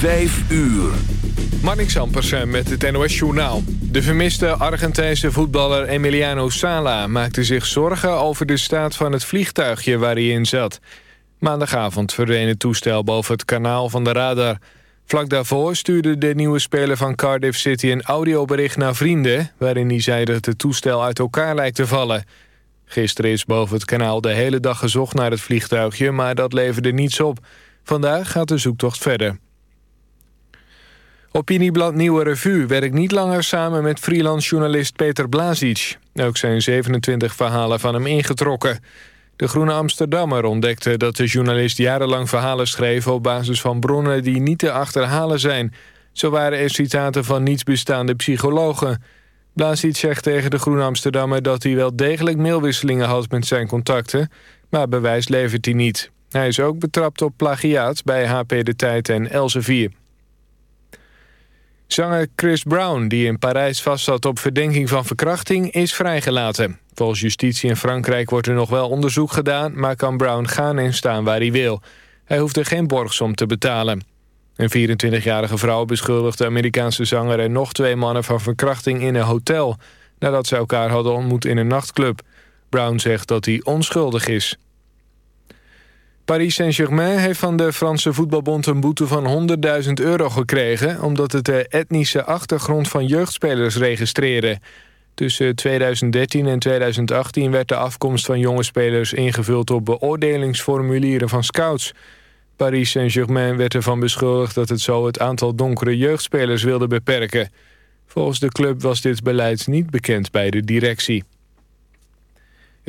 Vijf uur. Marnik Sampersen met het NOS Journaal. De vermiste Argentijnse voetballer Emiliano Sala maakte zich zorgen over de staat van het vliegtuigje waar hij in zat. Maandagavond verdween het toestel boven het kanaal van de radar. Vlak daarvoor stuurde de nieuwe speler van Cardiff City een audiobericht naar vrienden... waarin hij zei dat het toestel uit elkaar lijkt te vallen. Gisteren is boven het kanaal de hele dag gezocht naar het vliegtuigje... maar dat leverde niets op. Vandaag gaat de zoektocht verder. Opinieblad Nieuwe Revue werkt niet langer samen met freelance journalist Peter Blazic. Ook zijn 27 verhalen van hem ingetrokken. De Groene Amsterdammer ontdekte dat de journalist jarenlang verhalen schreef... op basis van bronnen die niet te achterhalen zijn. Zo waren er citaten van nietsbestaande psychologen. Blazic zegt tegen de Groene Amsterdammer dat hij wel degelijk mailwisselingen had met zijn contacten... maar bewijs levert hij niet. Hij is ook betrapt op plagiaat bij HP De Tijd en Elsevier. Zanger Chris Brown, die in Parijs vastzat op verdenking van verkrachting, is vrijgelaten. Volgens justitie in Frankrijk wordt er nog wel onderzoek gedaan... maar kan Brown gaan en staan waar hij wil. Hij hoeft er geen borgsom te betalen. Een 24-jarige vrouw beschuldigt de Amerikaanse zanger... en nog twee mannen van verkrachting in een hotel... nadat ze elkaar hadden ontmoet in een nachtclub. Brown zegt dat hij onschuldig is. Paris Saint-Germain heeft van de Franse voetbalbond een boete van 100.000 euro gekregen... omdat het de etnische achtergrond van jeugdspelers registreerde. Tussen 2013 en 2018 werd de afkomst van jonge spelers ingevuld op beoordelingsformulieren van scouts. Paris Saint-Germain werd ervan beschuldigd dat het zo het aantal donkere jeugdspelers wilde beperken. Volgens de club was dit beleid niet bekend bij de directie.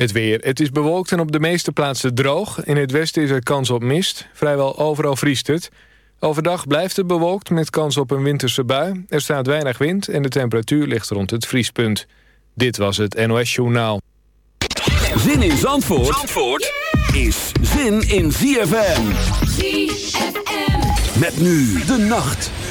Het weer. Het is bewolkt en op de meeste plaatsen droog. In het westen is er kans op mist. Vrijwel overal vriest het. Overdag blijft het bewolkt met kans op een winterse bui. Er staat weinig wind en de temperatuur ligt rond het vriespunt. Dit was het NOS Journaal. Zin in Zandvoort, Zandvoort is zin in ZFM. ZFM. Met nu de nacht.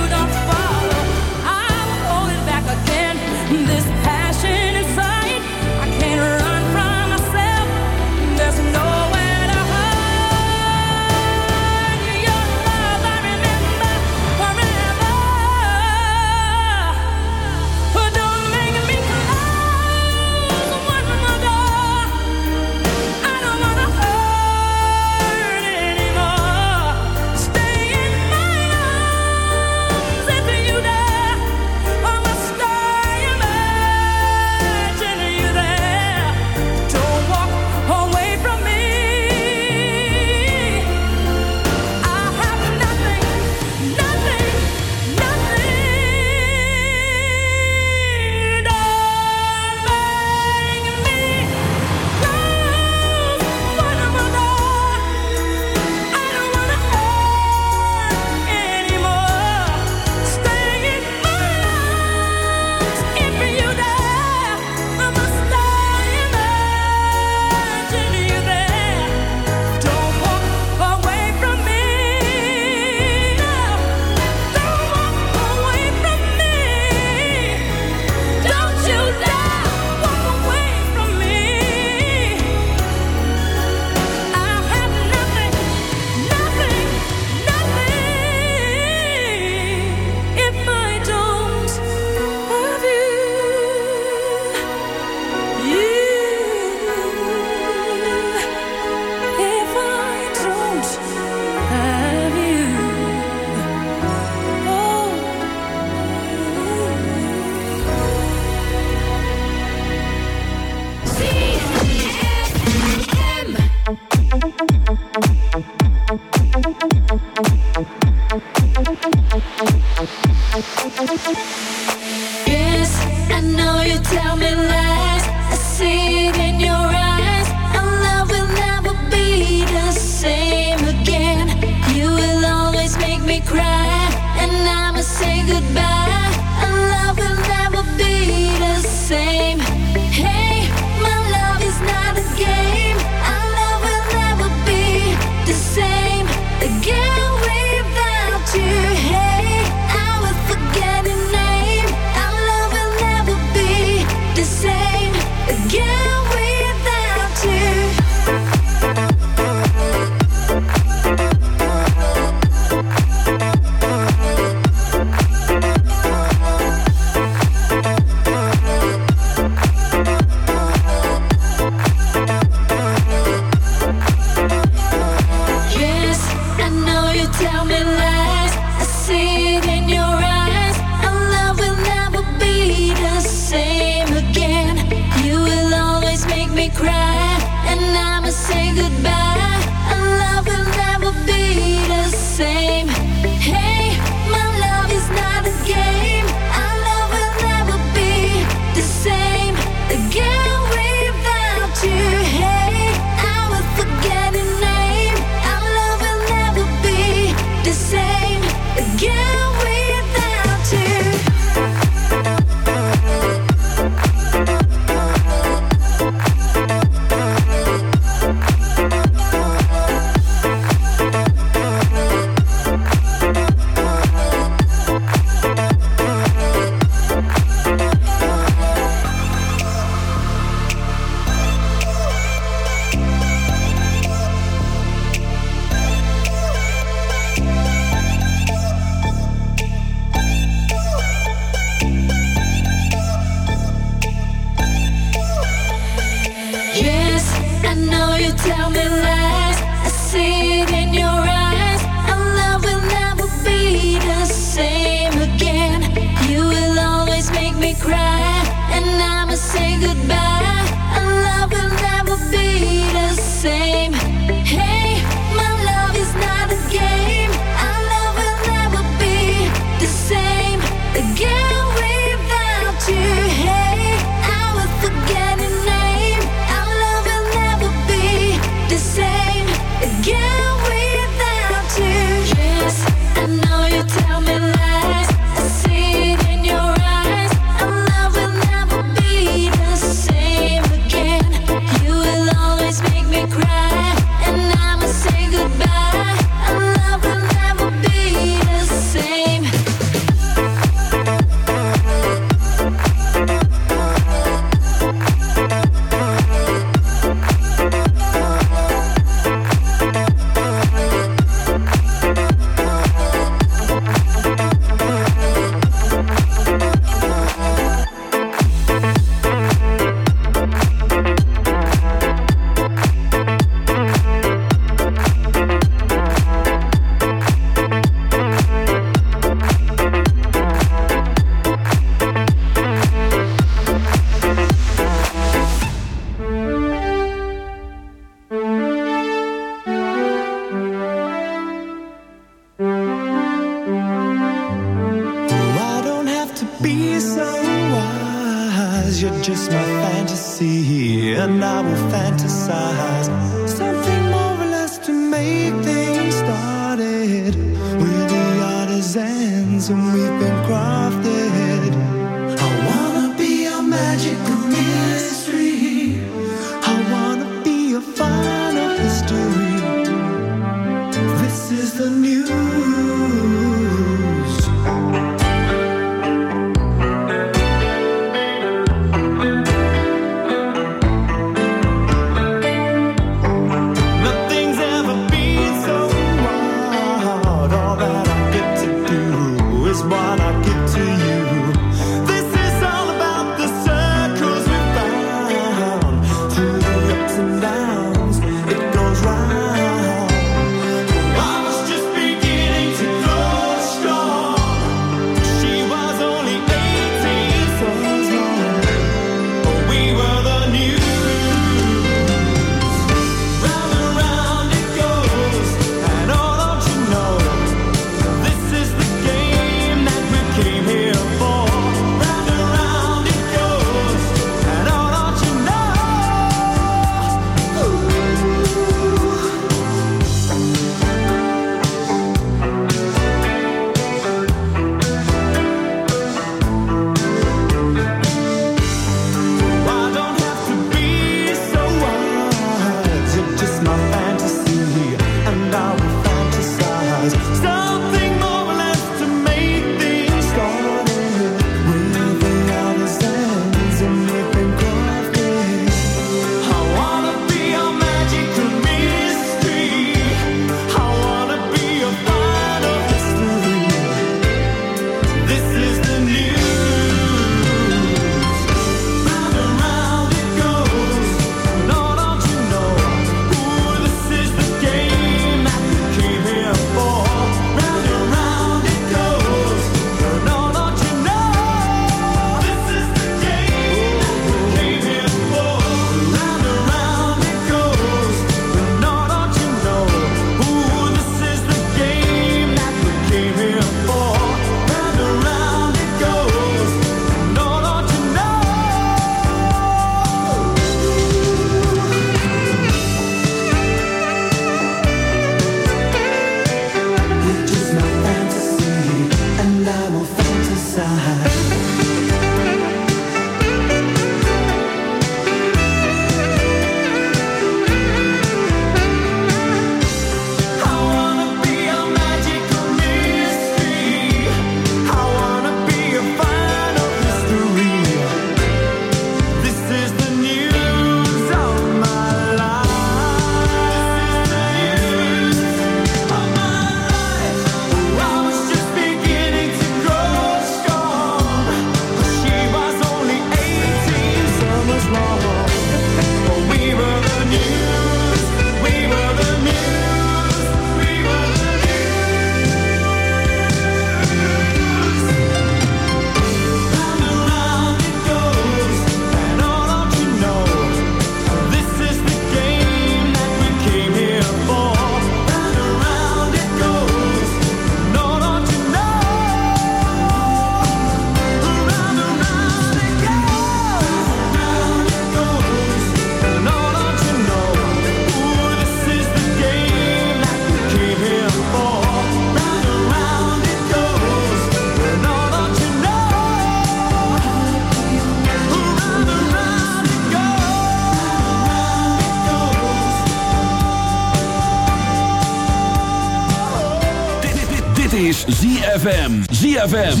ZFM.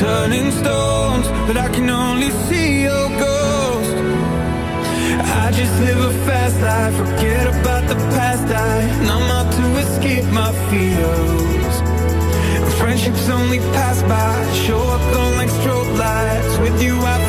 stones, but I can only see your ghost. I just live a fast life, forget about the past. I numb out to escape my fears. Friendships only pass by, show up on like strobe lights. With you, I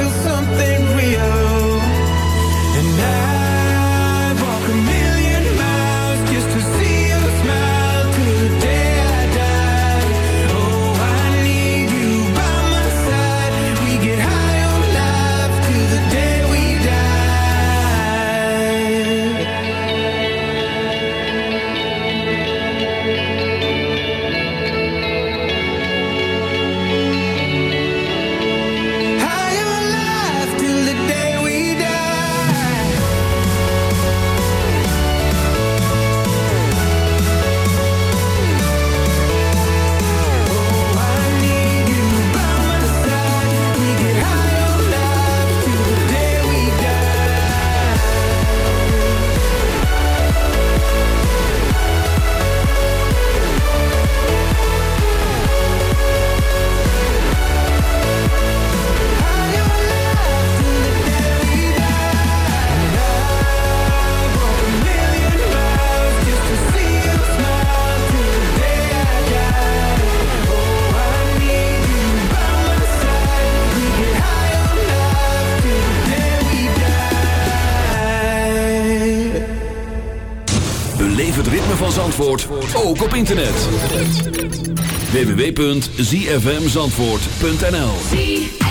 www.zfmzandvoort.nl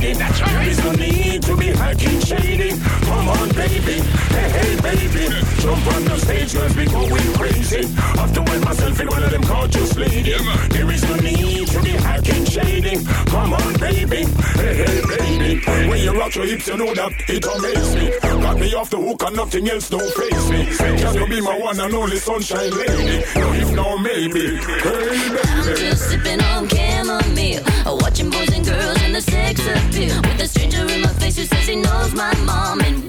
lady. There is no need to be hacking shady. Come on, baby. Hey, hey, baby. Jump on the stage, just be going crazy. To wear myself in one of them gorgeous lady. There is no need to be hacking shady. Come on, baby. Baby. When you rock your hips, you know that it amazes me. Got me off the hook and nothing else don't face me. Can you be my one and only sunshine lady? No, if no, maybe. Hey, I'm just sipping on chamomile, watching boys and girls in the sex appeal. With a stranger in my face who says he knows my mom and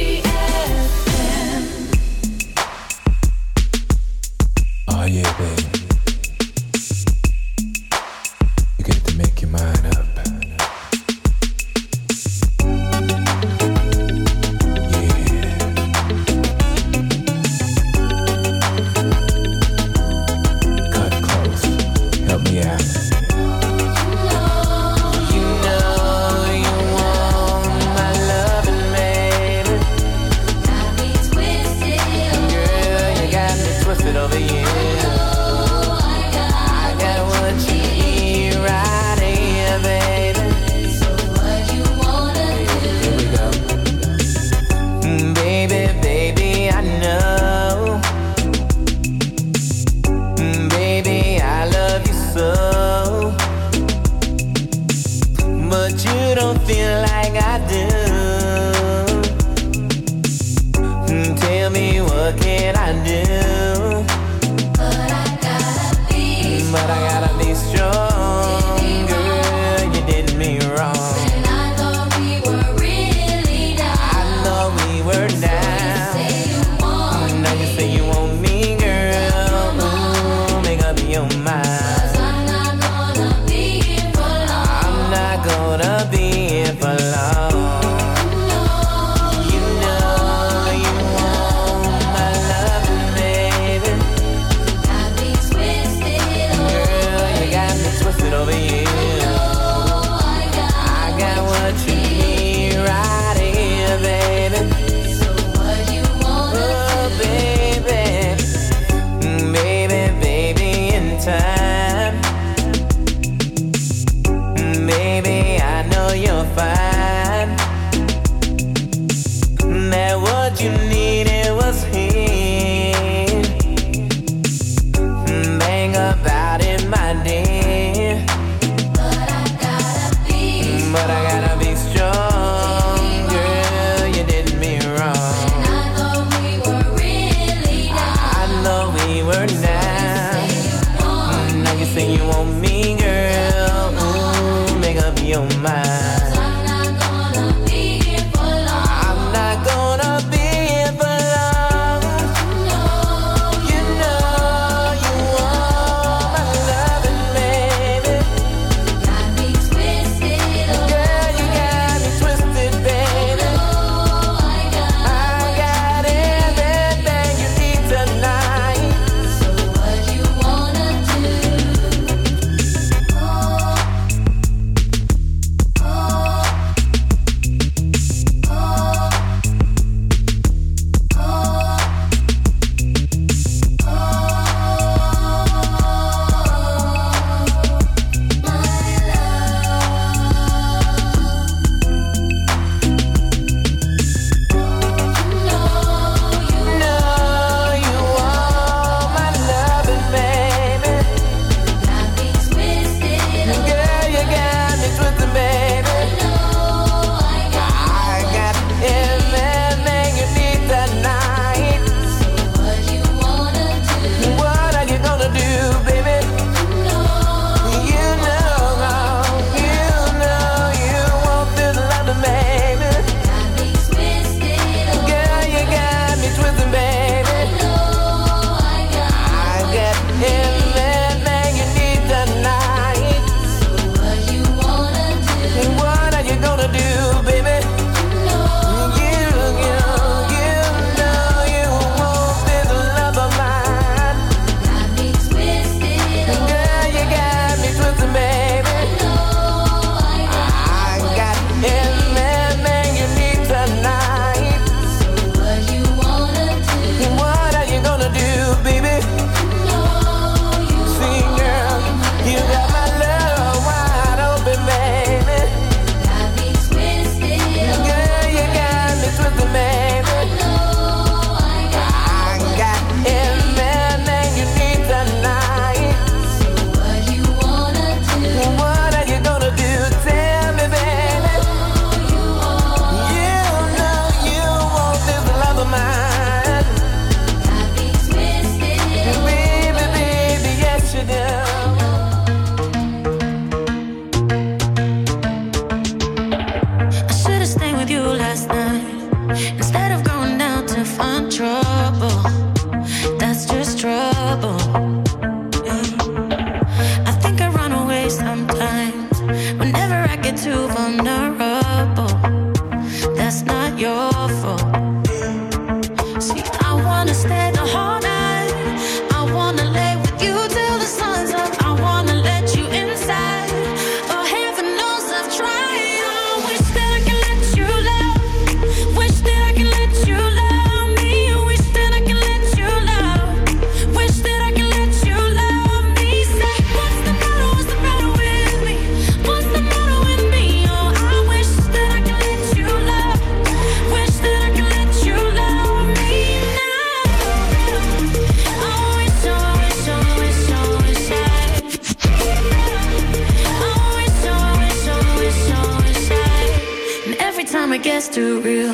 too real.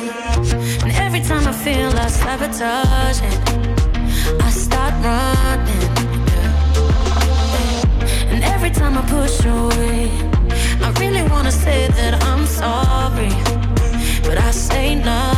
And every time I feel I sabotage it, I start running. And every time I push away, I really wanna say that I'm sorry, but I say nothing.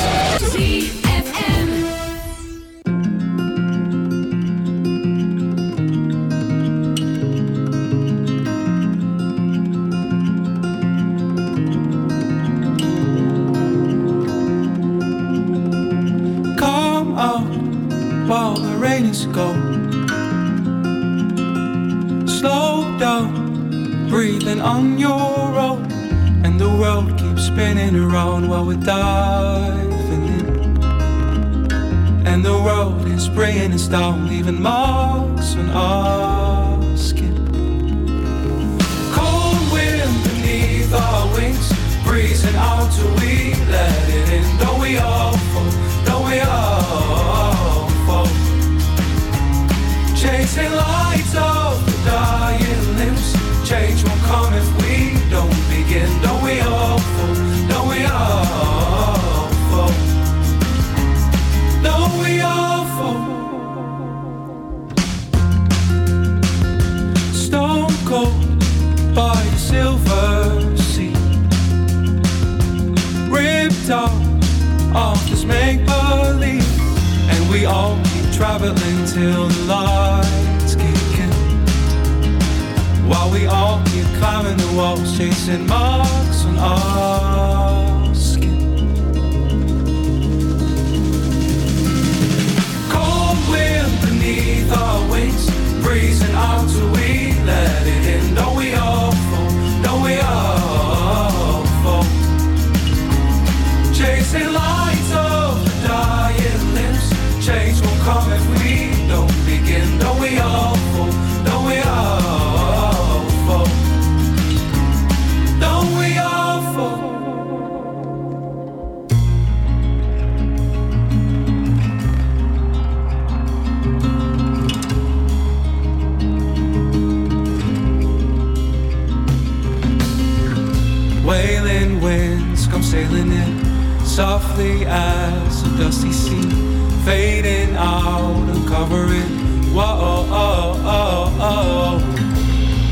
missing marks and all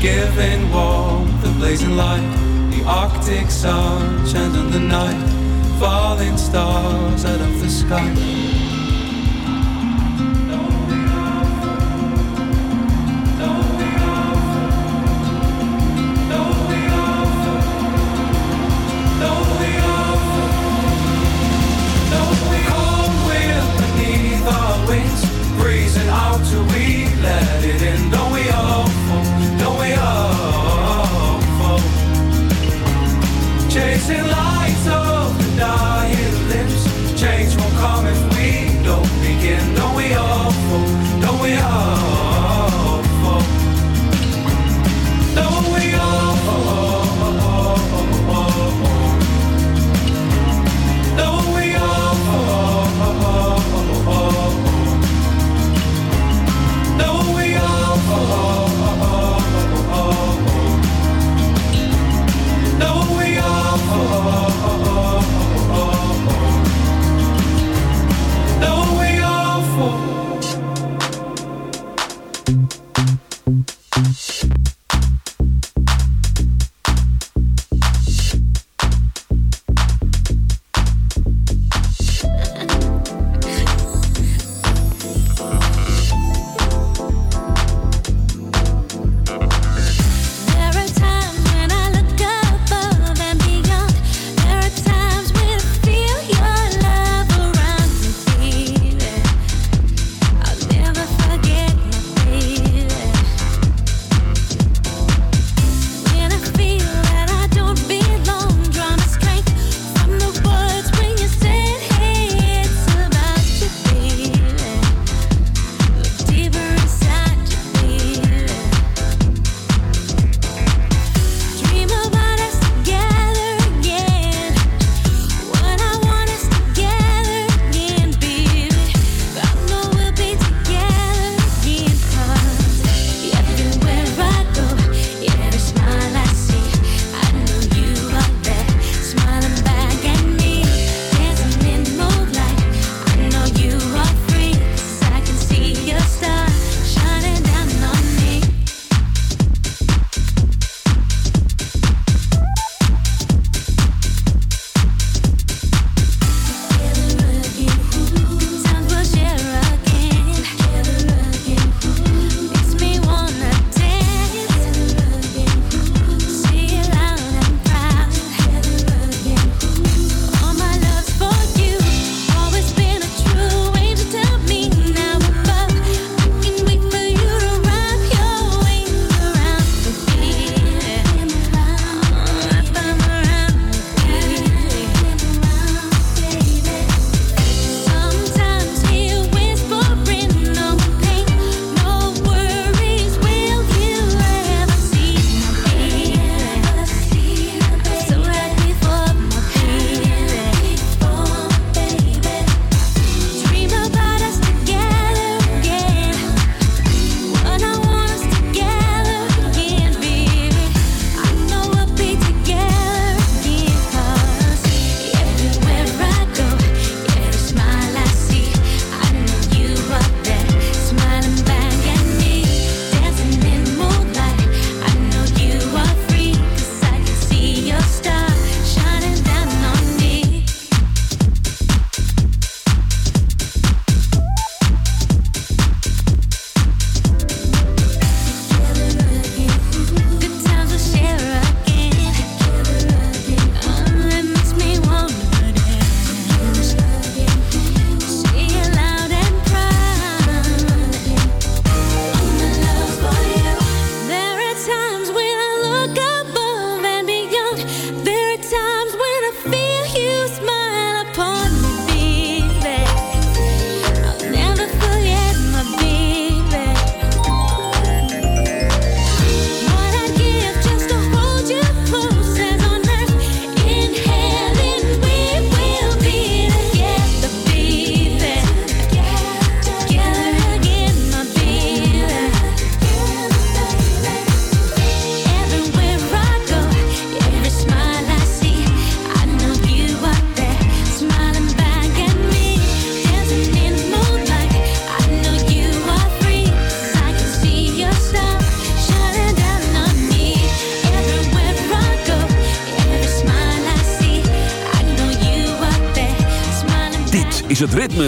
giving warmth, the blazing light, the Arctic sun shines on the night, falling stars out of the sky. breezing out till we let.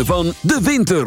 Van de winter.